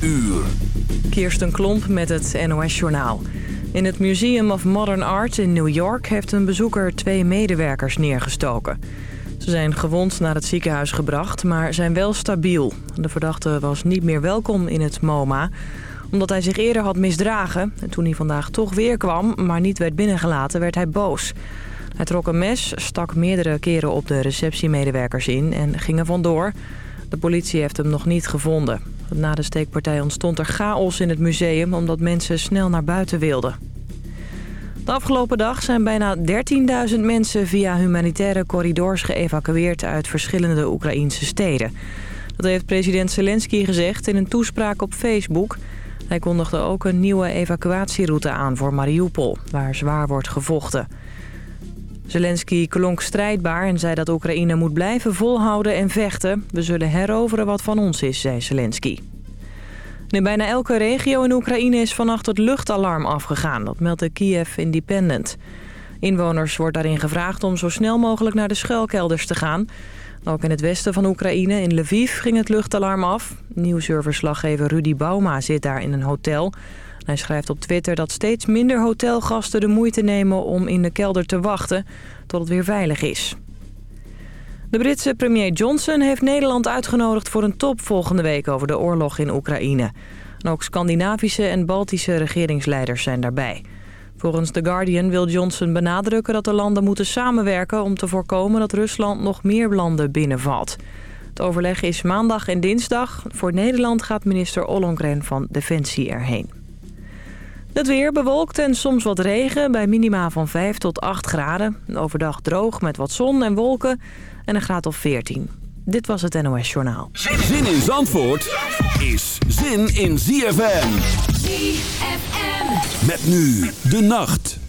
uur. Kirsten Klomp met het NOS-journaal. In het Museum of Modern Art in New York heeft een bezoeker twee medewerkers neergestoken. Ze zijn gewond naar het ziekenhuis gebracht, maar zijn wel stabiel. De verdachte was niet meer welkom in het MoMA, omdat hij zich eerder had misdragen. En toen hij vandaag toch weer kwam, maar niet werd binnengelaten, werd hij boos. Hij trok een mes, stak meerdere keren op de receptiemedewerkers in en ging er vandoor. De politie heeft hem nog niet gevonden. Na de steekpartij ontstond er chaos in het museum omdat mensen snel naar buiten wilden. De afgelopen dag zijn bijna 13.000 mensen via humanitaire corridors geëvacueerd uit verschillende Oekraïnse steden. Dat heeft president Zelensky gezegd in een toespraak op Facebook. Hij kondigde ook een nieuwe evacuatieroute aan voor Mariupol, waar zwaar wordt gevochten. Zelensky klonk strijdbaar en zei dat Oekraïne moet blijven volhouden en vechten. We zullen heroveren wat van ons is, zei Zelensky. In bijna elke regio in Oekraïne is vannacht het luchtalarm afgegaan. Dat meldt de Kiev Independent. Inwoners wordt daarin gevraagd om zo snel mogelijk naar de schuilkelders te gaan. Ook in het westen van Oekraïne, in Lviv, ging het luchtalarm af. Nieuwsverslaggever Rudy Bauma zit daar in een hotel. Hij schrijft op Twitter dat steeds minder hotelgasten de moeite nemen om in de kelder te wachten tot het weer veilig is. De Britse premier Johnson heeft Nederland uitgenodigd voor een top volgende week over de oorlog in Oekraïne. Ook Scandinavische en Baltische regeringsleiders zijn daarbij. Volgens The Guardian wil Johnson benadrukken dat de landen moeten samenwerken om te voorkomen dat Rusland nog meer landen binnenvalt. Het overleg is maandag en dinsdag. Voor Nederland gaat minister Ollongren van Defensie erheen. Het weer bewolkt en soms wat regen bij minima van 5 tot 8 graden. Overdag droog met wat zon en wolken en een graad of 14. Dit was het NOS Journaal. Zin in Zandvoort is zin in ZFM. ZFM. Met nu de nacht.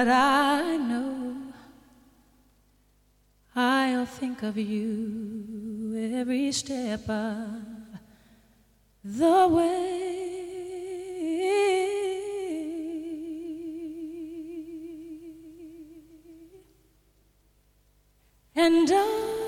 But I know I'll think of you every step of the way. And I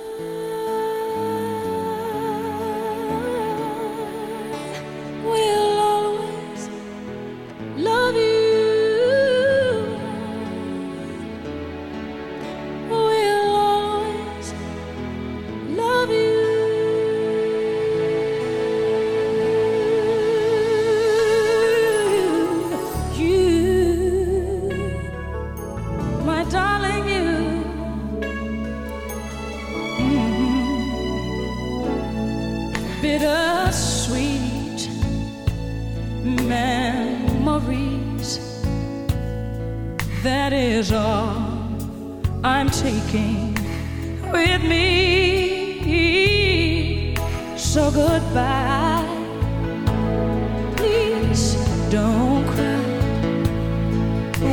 don't cry.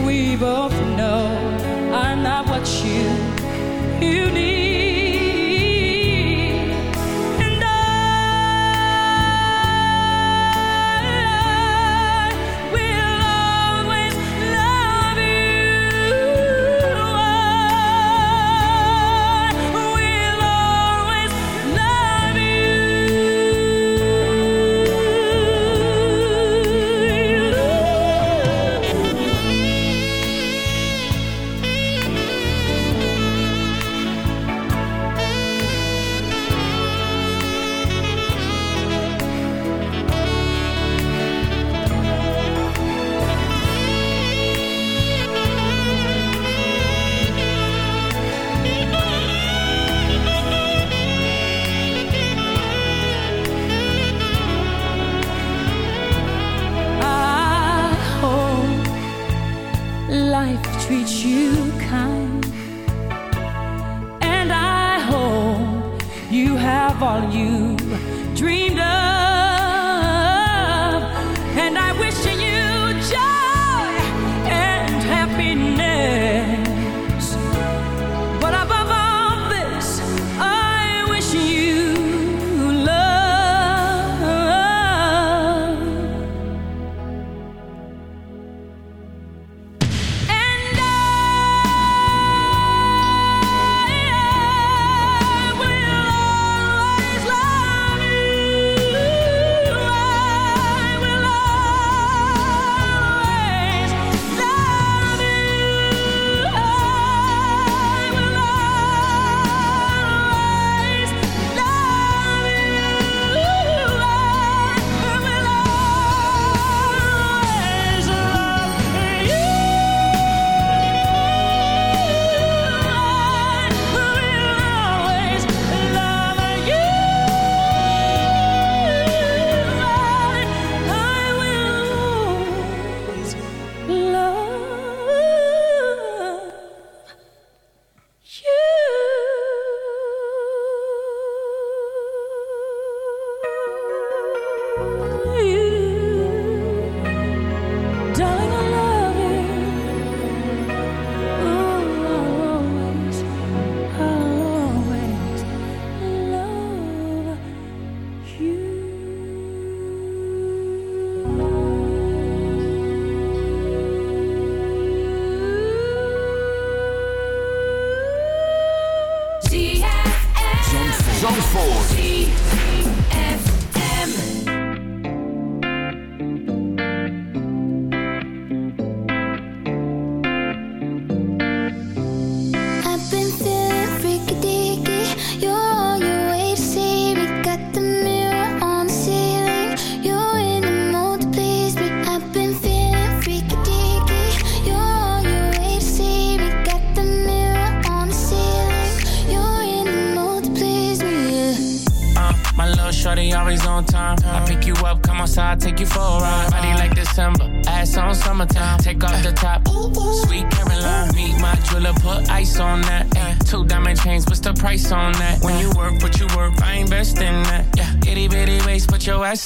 We both know I'm not what you you need.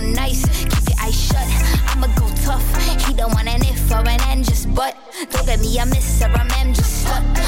so nice. Keep your eyes shut. I'ma go tough. He don't want an if or an end, just but. Don't get me a miss or a man, just stuck.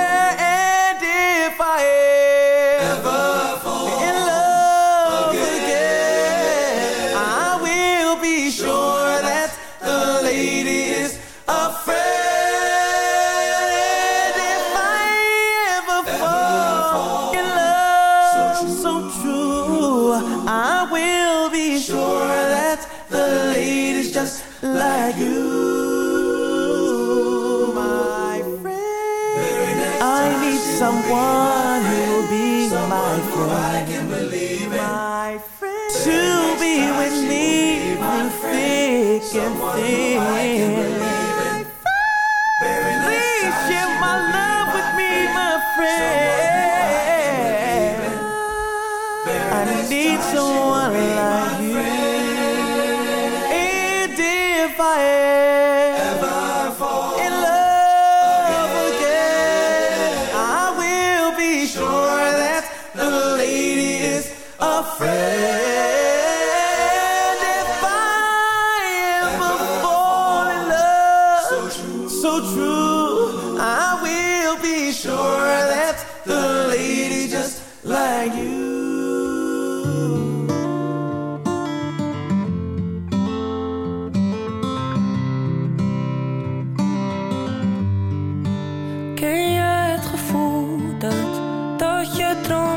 faê me.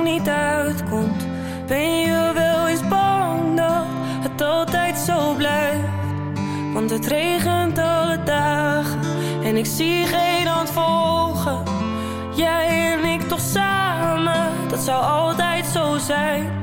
Niet uitkomt? Ben je wel eens bang dat het altijd zo blijft? Want het regent alle dagen en ik zie geen hand volgen. Jij en ik toch samen, dat zou altijd zo zijn.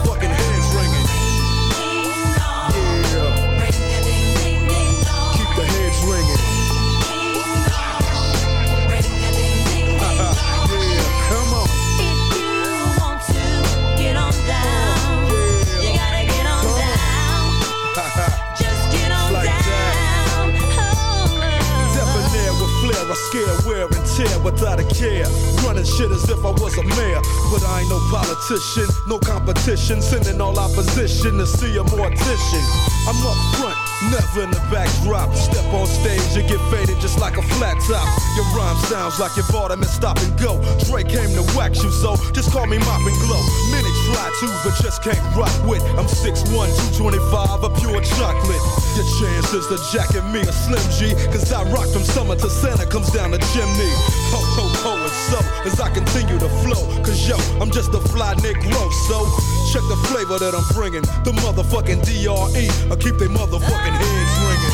shit as if I was a mayor. But I ain't no politician, no competition. Sending all opposition to see a mortician. I'm up front, never in the backdrop. Step on stage and get faded just like a flat top. Your rhyme sounds like you bought them and stop and go. Dre came to wax you, so just call me Mop and Glow. Many try to, but just can't rock with. I'm 6'1, 225, a pure chocolate. Your chances to jacket me a Slim G, cause I rock from summer to Santa comes down the chimney. Ho, ho, ho, so as I continue to flow, cause yo, I'm just a fly Negro, so check the flavor that I'm bringing. The motherfucking DRE, I keep they motherfucking heads ringing.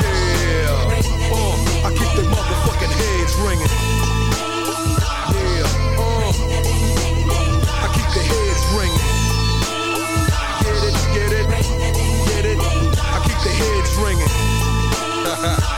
Yeah, uh, I keep they motherfucking heads ringing. Yeah, uh, I keep the heads ringing. Get it, get it, get it. I keep the heads ringing.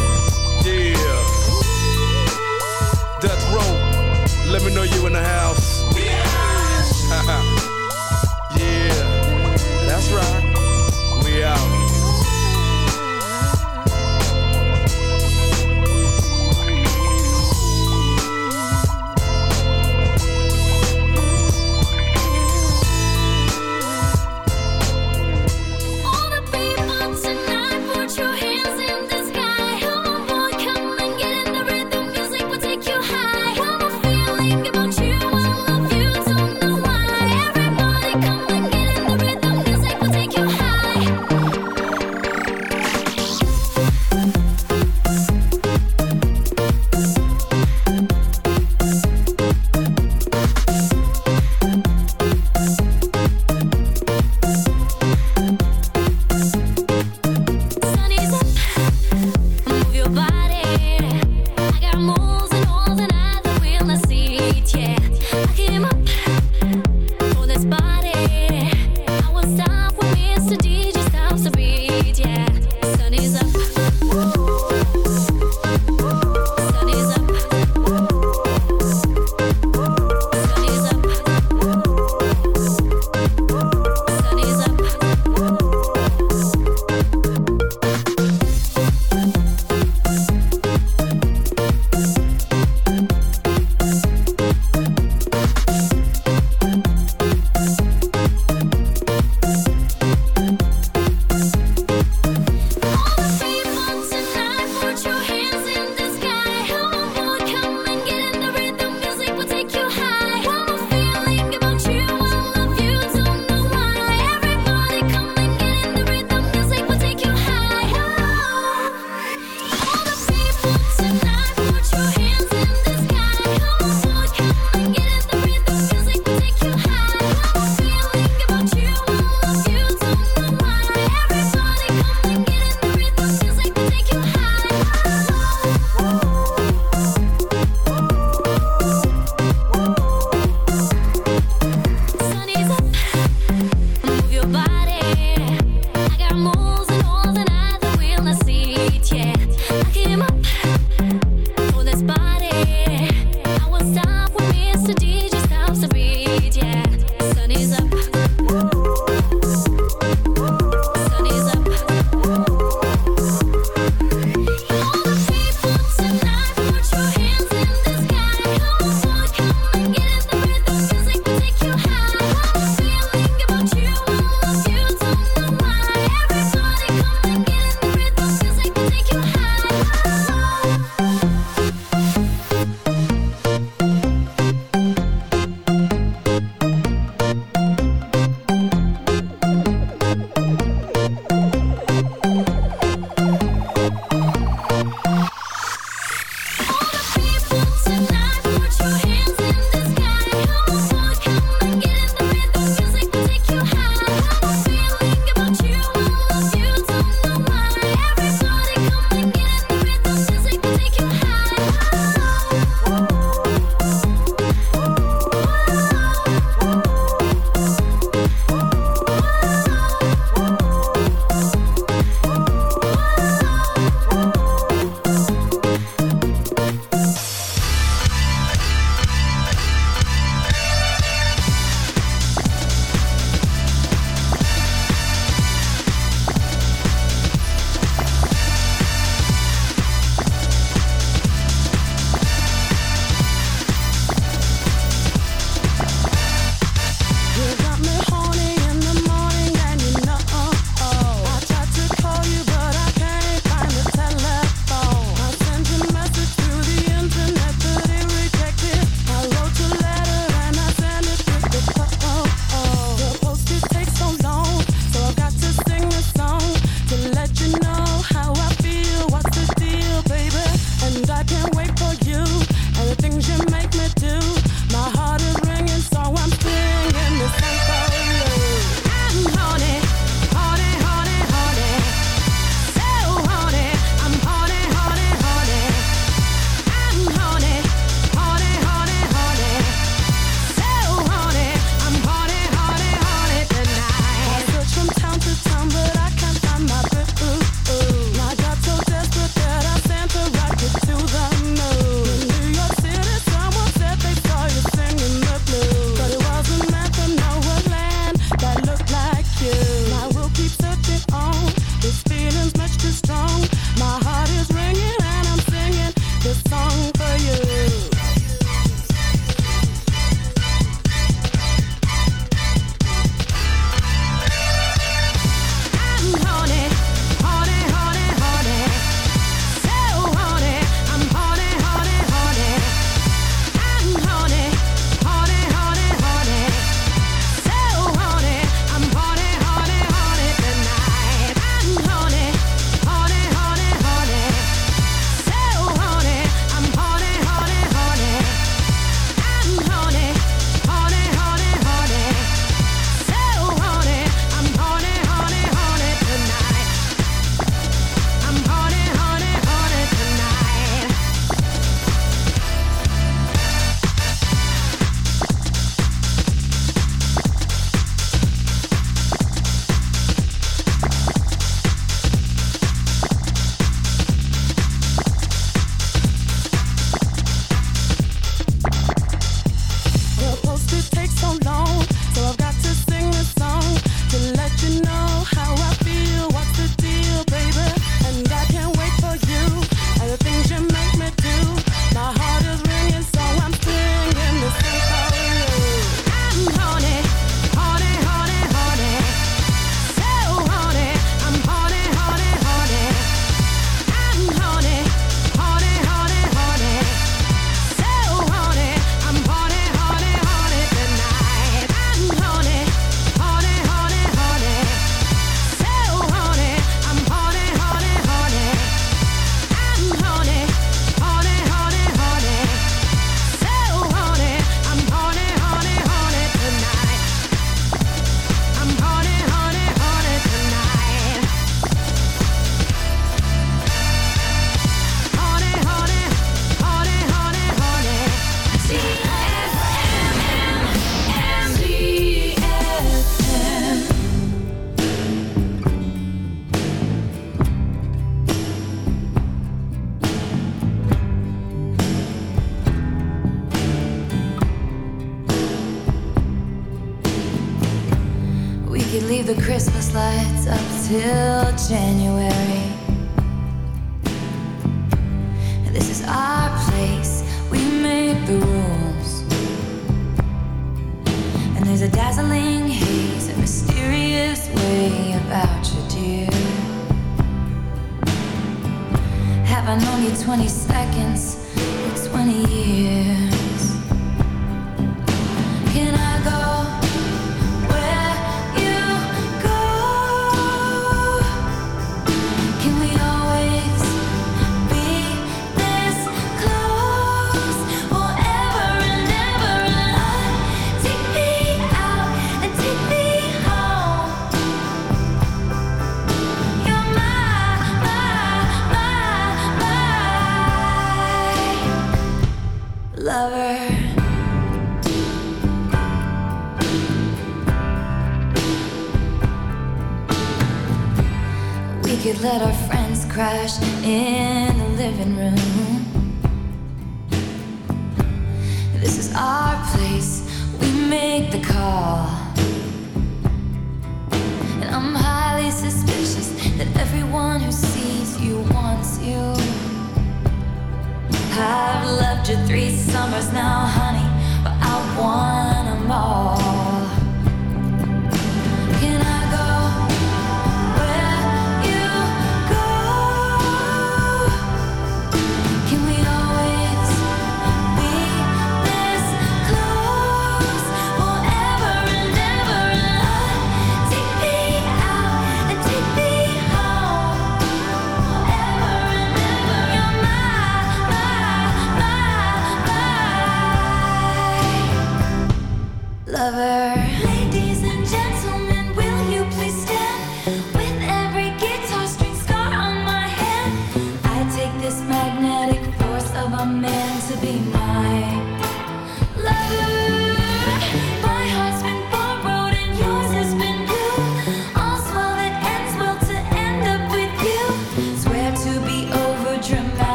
Death row, let me know you in the house. Until January. This is our place, we made the rules. And there's a dazzling haze, a mysterious way about you, dear. Have I known you 27?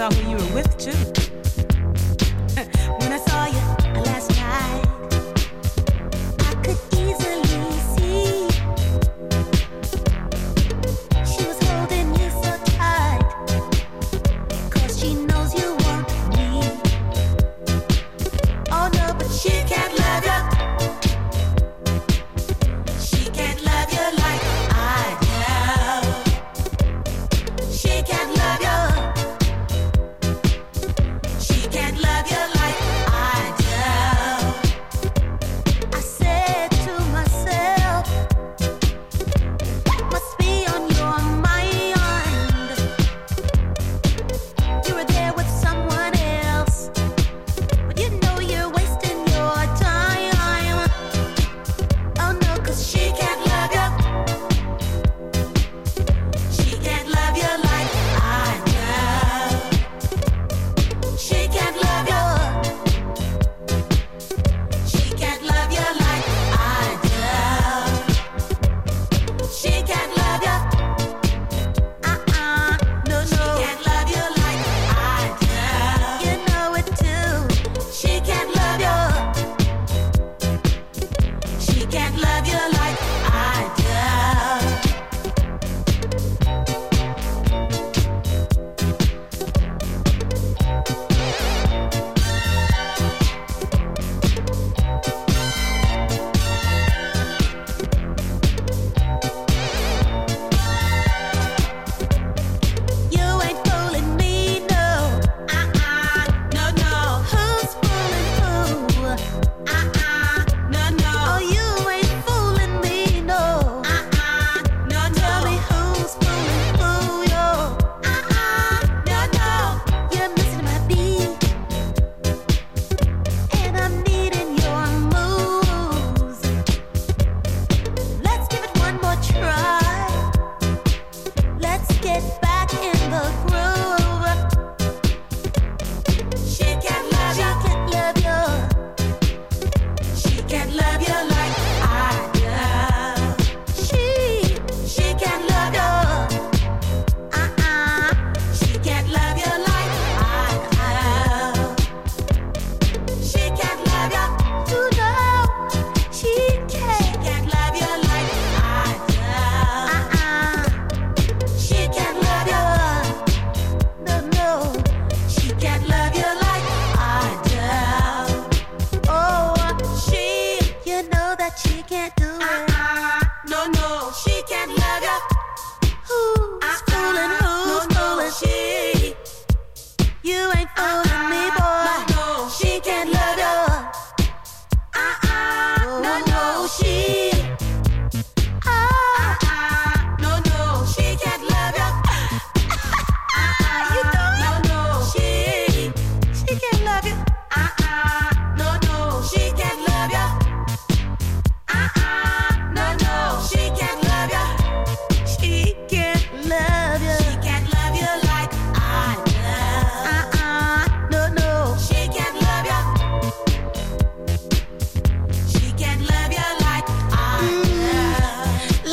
saw who you were with, too.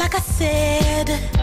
like I said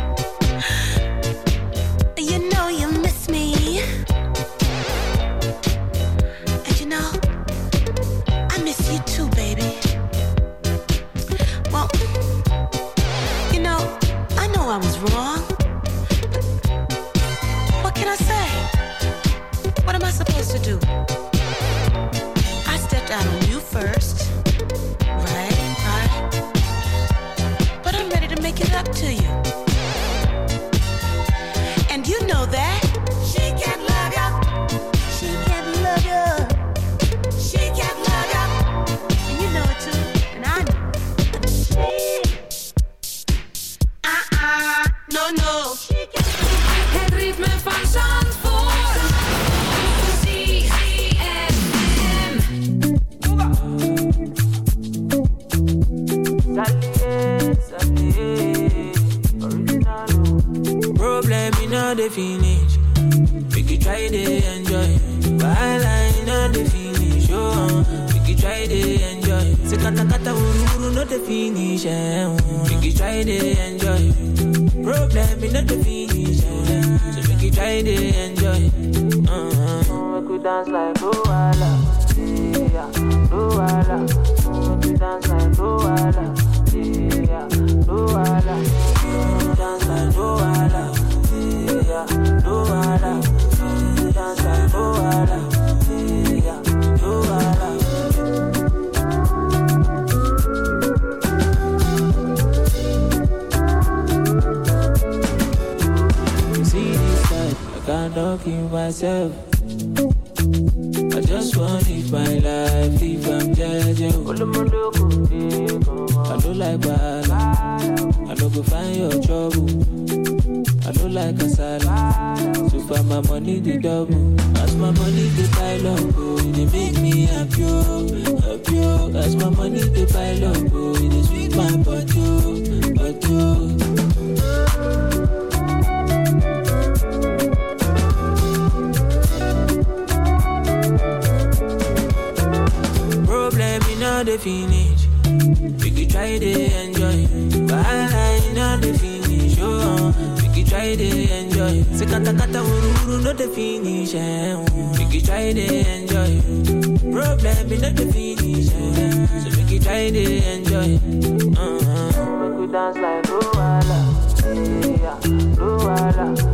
just want live my life, if I'm judging. I don't like bad, I don't go find your trouble. I don't like kasala, so far my money the double. As my money the pile up, oh, it dey make me happy, oh, happy. oh. As my money the pile up, oh, it dey sweet my body, oh, body. oh. The finish. We could try to enjoy. But I know the finish. Oh, we could try to enjoy. Say kata kata uru uru no the finish. Eh. We could try to enjoy. Problem in all the finish. Eh. So we could try to enjoy. Uh-huh. We could dance like Luala. Yeah, Luala.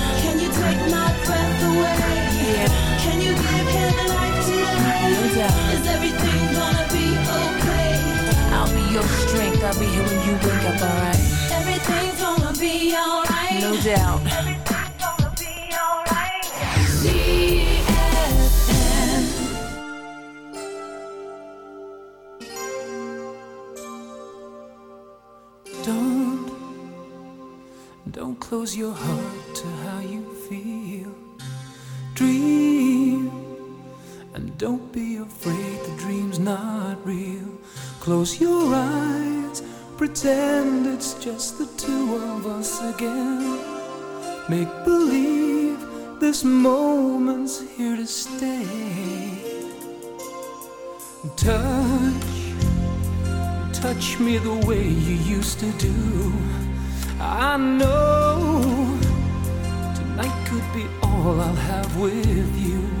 I'll be your strength. I'll be here when you wake up, alright? Everything's gonna be alright. No doubt. Everything's gonna be alright. ZFM. Don't, don't close your heart to how you don't be afraid the dream's not real. Close your eyes, pretend it's just the two of us again. Make believe this moment's here to stay. Touch touch me the way you used to do. I know tonight could be all I'll have with you.